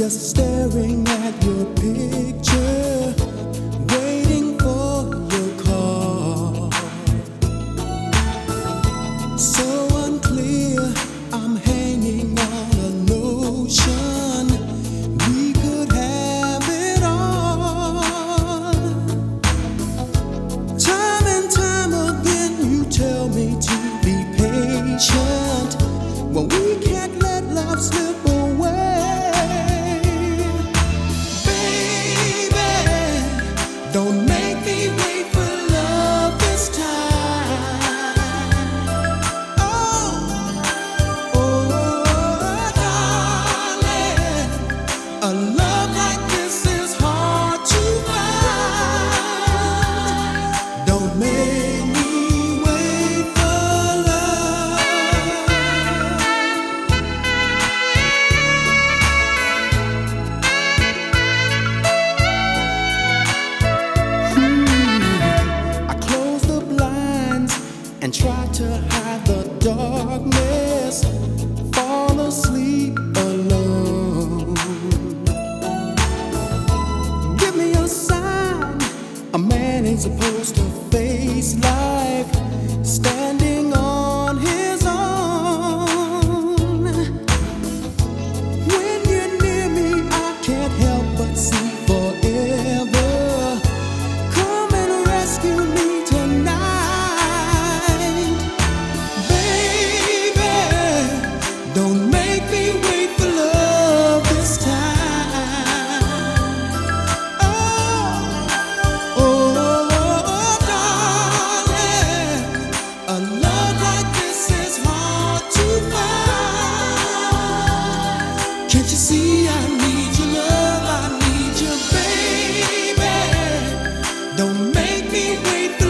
just staring at your picture, waiting for your call. So unclear, I'm hanging on a notion we could have it all. Time and time again, you tell me to be patient. Well, we happy supposed to face life. Don't make me wait through.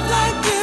love like this.